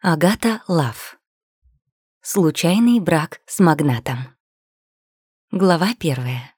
Агата Лав. Случайный брак с магнатом. Глава первая.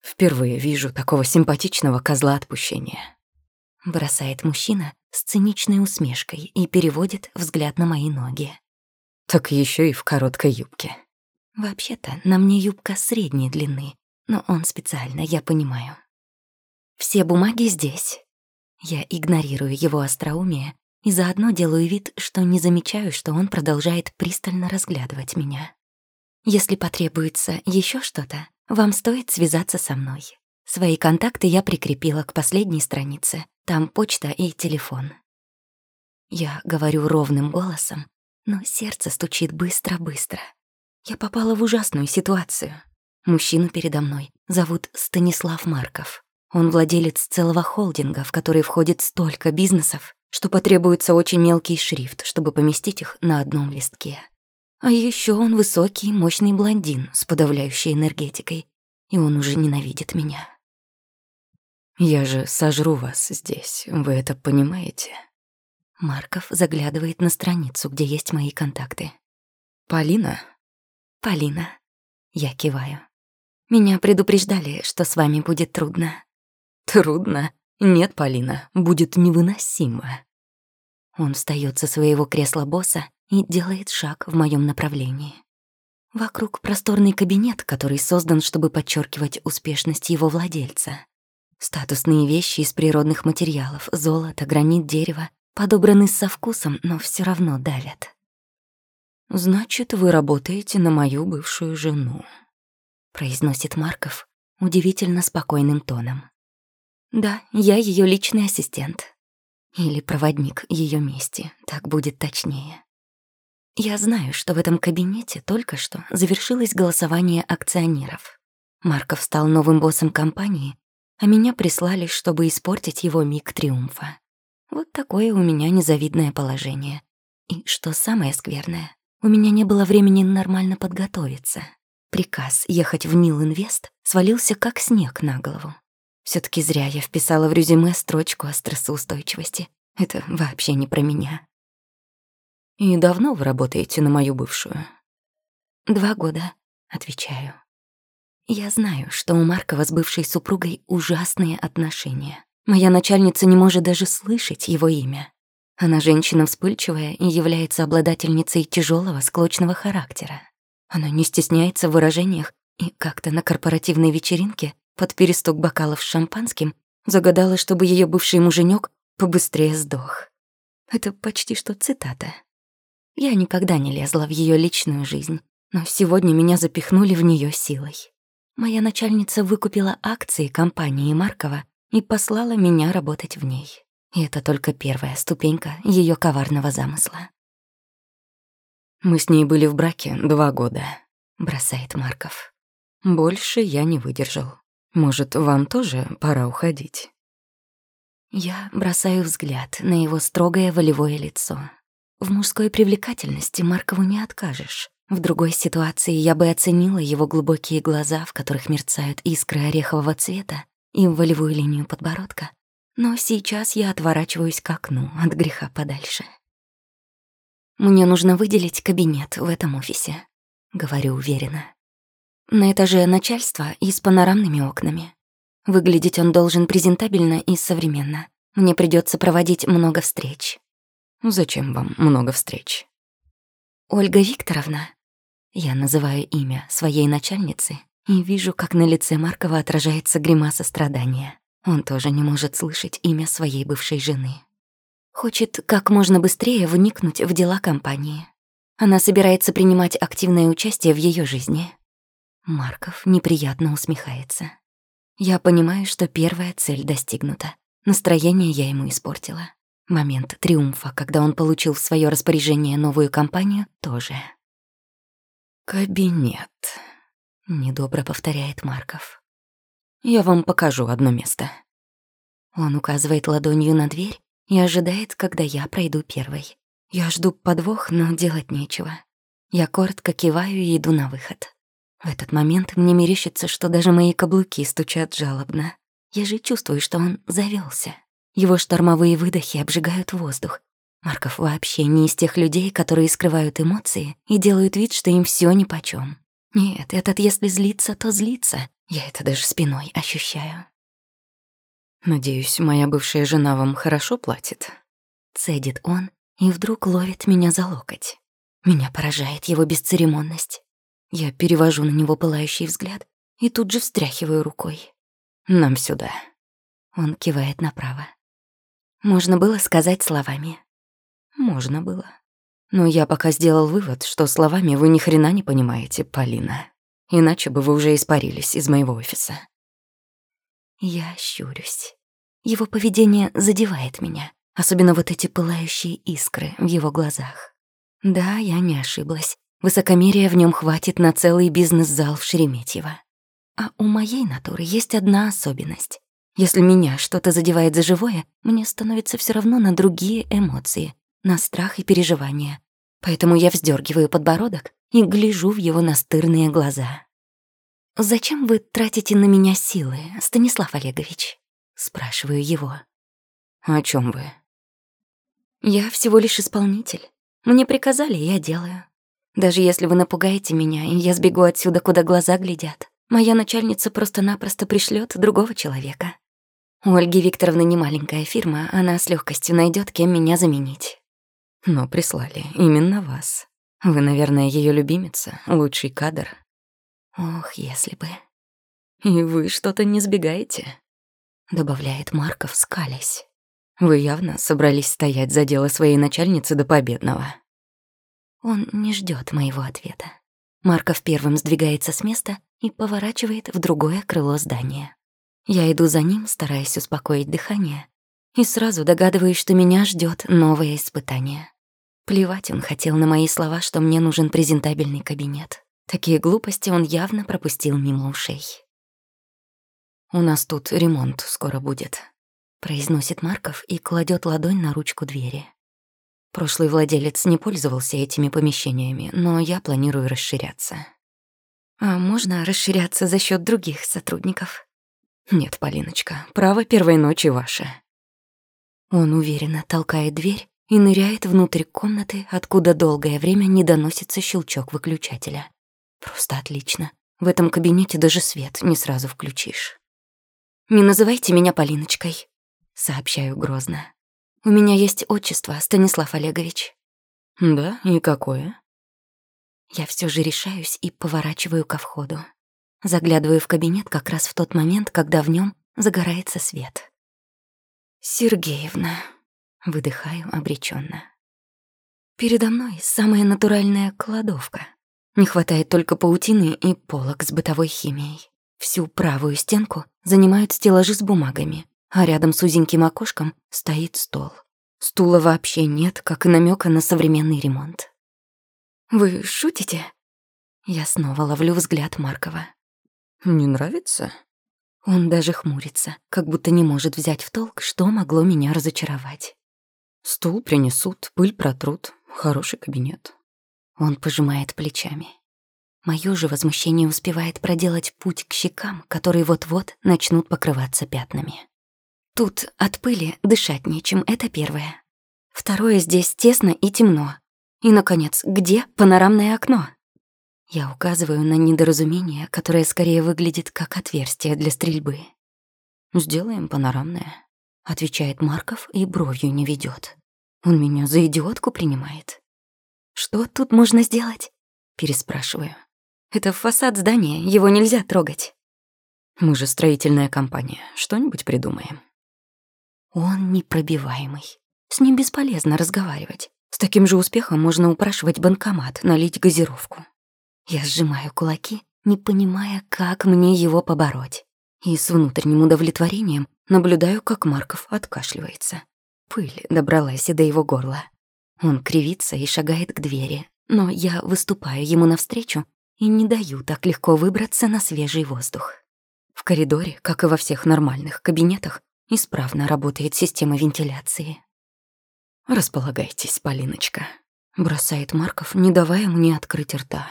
Впервые вижу такого симпатичного козла отпущения. Бросает мужчина с циничной усмешкой и переводит взгляд на мои ноги. Так еще и в короткой юбке. Вообще-то на мне юбка средней длины, но он специально, я понимаю. Все бумаги здесь. Я игнорирую его остроумие и заодно делаю вид, что не замечаю, что он продолжает пристально разглядывать меня. Если потребуется еще что-то, вам стоит связаться со мной. Свои контакты я прикрепила к последней странице. Там почта и телефон. Я говорю ровным голосом, но сердце стучит быстро-быстро. Я попала в ужасную ситуацию. Мужчину передо мной зовут Станислав Марков. Он владелец целого холдинга, в который входит столько бизнесов, что потребуется очень мелкий шрифт, чтобы поместить их на одном листке. А еще он высокий, мощный блондин с подавляющей энергетикой, и он уже ненавидит меня. «Я же сожру вас здесь, вы это понимаете?» Марков заглядывает на страницу, где есть мои контакты. «Полина?» «Полина». Я киваю. «Меня предупреждали, что с вами будет трудно». Трудно. Нет, Полина, будет невыносимо. Он встаёт со своего кресла босса и делает шаг в моём направлении. Вокруг просторный кабинет, который создан, чтобы подчеркивать успешность его владельца. Статусные вещи из природных материалов, золото, гранит, дерево, подобраны со вкусом, но всё равно давят. «Значит, вы работаете на мою бывшую жену», — произносит Марков удивительно спокойным тоном. Да, я ее личный ассистент. Или проводник ее мести, так будет точнее. Я знаю, что в этом кабинете только что завершилось голосование акционеров. Марков стал новым боссом компании, а меня прислали, чтобы испортить его миг триумфа. Вот такое у меня незавидное положение. И что самое скверное, у меня не было времени нормально подготовиться. Приказ ехать в Нил Инвест свалился как снег на голову все таки зря я вписала в резюме строчку о стрессоустойчивости. Это вообще не про меня. «И давно вы работаете на мою бывшую?» «Два года», — отвечаю. Я знаю, что у Маркова с бывшей супругой ужасные отношения. Моя начальница не может даже слышать его имя. Она женщина вспыльчивая и является обладательницей тяжелого склочного характера. Она не стесняется в выражениях и как-то на корпоративной вечеринке под перестук бокалов с шампанским загадала, чтобы ее бывший муженек побыстрее сдох. Это почти что цитата. Я никогда не лезла в ее личную жизнь, но сегодня меня запихнули в нее силой. Моя начальница выкупила акции компании Маркова и послала меня работать в ней. И это только первая ступенька ее коварного замысла. «Мы с ней были в браке два года», — бросает Марков. «Больше я не выдержал. Может, вам тоже пора уходить?» Я бросаю взгляд на его строгое волевое лицо. В мужской привлекательности Маркову не откажешь. В другой ситуации я бы оценила его глубокие глаза, в которых мерцают искры орехового цвета, и волевую линию подбородка. Но сейчас я отворачиваюсь к окну от греха подальше. «Мне нужно выделить кабинет в этом офисе», — говорю уверенно. На этаже начальство и с панорамными окнами. Выглядеть он должен презентабельно и современно. Мне придется проводить много встреч. Зачем вам много встреч? Ольга Викторовна. Я называю имя своей начальницы и вижу, как на лице Маркова отражается гримаса страдания. Он тоже не может слышать имя своей бывшей жены. Хочет как можно быстрее вникнуть в дела компании. Она собирается принимать активное участие в ее жизни. Марков неприятно усмехается. Я понимаю, что первая цель достигнута. Настроение я ему испортила. Момент триумфа, когда он получил в свое распоряжение новую компанию, тоже. «Кабинет», — недобро повторяет Марков. «Я вам покажу одно место». Он указывает ладонью на дверь и ожидает, когда я пройду первой. Я жду подвох, но делать нечего. Я коротко киваю и иду на выход. В этот момент мне мерещится, что даже мои каблуки стучат жалобно. Я же чувствую, что он завелся. Его штормовые выдохи обжигают воздух. Марков вообще не из тех людей, которые скрывают эмоции и делают вид, что им всё нипочём. Нет, этот если злится, то злится. Я это даже спиной ощущаю. «Надеюсь, моя бывшая жена вам хорошо платит?» Цедит он и вдруг ловит меня за локоть. Меня поражает его бесцеремонность. Я перевожу на него пылающий взгляд и тут же встряхиваю рукой. «Нам сюда». Он кивает направо. Можно было сказать словами. Можно было. Но я пока сделал вывод, что словами вы ни хрена не понимаете, Полина. Иначе бы вы уже испарились из моего офиса. Я щурюсь. Его поведение задевает меня, особенно вот эти пылающие искры в его глазах. Да, я не ошиблась. Высокомерия в нем хватит на целый бизнес-зал в Шереметьево. А у моей натуры есть одна особенность. Если меня что-то задевает за живое, мне становится все равно на другие эмоции, на страх и переживания. Поэтому я вздергиваю подбородок и гляжу в его настырные глаза. «Зачем вы тратите на меня силы, Станислав Олегович?» Спрашиваю его. «О чем вы?» «Я всего лишь исполнитель. Мне приказали, я делаю. Даже если вы напугаете меня, и я сбегу отсюда, куда глаза глядят, моя начальница просто-напросто пришлет другого человека. У Ольги Викторовны не маленькая фирма, она с легкостью найдет, кем меня заменить. Но прислали именно вас. Вы, наверное, ее любимица, лучший кадр. Ох, если бы. И вы что-то не сбегаете, добавляет Марков, скалясь. Вы явно собрались стоять за дело своей начальницы до победного. Он не ждет моего ответа. Марков первым сдвигается с места и поворачивает в другое крыло здания. Я иду за ним, стараясь успокоить дыхание, и сразу догадываюсь, что меня ждет новое испытание. Плевать он хотел на мои слова, что мне нужен презентабельный кабинет. Такие глупости он явно пропустил мимо ушей. «У нас тут ремонт скоро будет», — произносит Марков и кладет ладонь на ручку двери. Прошлый владелец не пользовался этими помещениями, но я планирую расширяться. А можно расширяться за счет других сотрудников? Нет, Полиночка, право первой ночи ваше. Он уверенно толкает дверь и ныряет внутрь комнаты, откуда долгое время не доносится щелчок выключателя. Просто отлично. В этом кабинете даже свет не сразу включишь. «Не называйте меня Полиночкой», — сообщаю грозно. «У меня есть отчество, Станислав Олегович». «Да? И какое?» Я все же решаюсь и поворачиваю ко входу. Заглядываю в кабинет как раз в тот момент, когда в нем загорается свет. «Сергеевна», Выдыхаю обреченно. Передо мной самая натуральная кладовка. Не хватает только паутины и полок с бытовой химией. Всю правую стенку занимают стеллажи с бумагами, а рядом с узеньким окошком стоит стол. Стула вообще нет, как и намека на современный ремонт. «Вы шутите?» Я снова ловлю взгляд Маркова. «Не нравится?» Он даже хмурится, как будто не может взять в толк, что могло меня разочаровать. Стул принесут, пыль протрут. Хороший кабинет. Он пожимает плечами. Моё же возмущение успевает проделать путь к щекам, которые вот-вот начнут покрываться пятнами. Тут от пыли дышать нечем, это первое. Второе, здесь тесно и темно. И, наконец, где панорамное окно? Я указываю на недоразумение, которое скорее выглядит как отверстие для стрельбы. Сделаем панорамное отвечает Марков и бровью не ведет. Он меня за идиотку принимает. Что тут можно сделать? Переспрашиваю. Это фасад здания, его нельзя трогать. Мы же строительная компания, что-нибудь придумаем. Он непробиваемый. С ним бесполезно разговаривать. С таким же успехом можно упрашивать банкомат налить газировку. Я сжимаю кулаки, не понимая, как мне его побороть. И с внутренним удовлетворением Наблюдаю, как Марков откашливается. Пыль добралась и до его горла. Он кривится и шагает к двери, но я выступаю ему навстречу и не даю так легко выбраться на свежий воздух. В коридоре, как и во всех нормальных кабинетах, Исправно работает система вентиляции. «Располагайтесь, Полиночка», — бросает Марков, не давая мне открыть рта.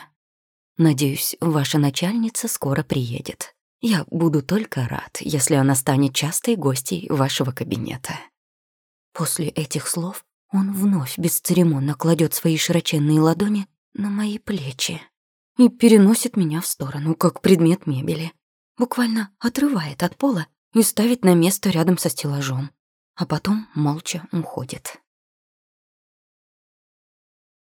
«Надеюсь, ваша начальница скоро приедет. Я буду только рад, если она станет частой гостей вашего кабинета». После этих слов он вновь бесцеремонно кладет свои широченные ладони на мои плечи и переносит меня в сторону, как предмет мебели. Буквально отрывает от пола и ставит на место рядом со стеллажом, а потом молча уходит.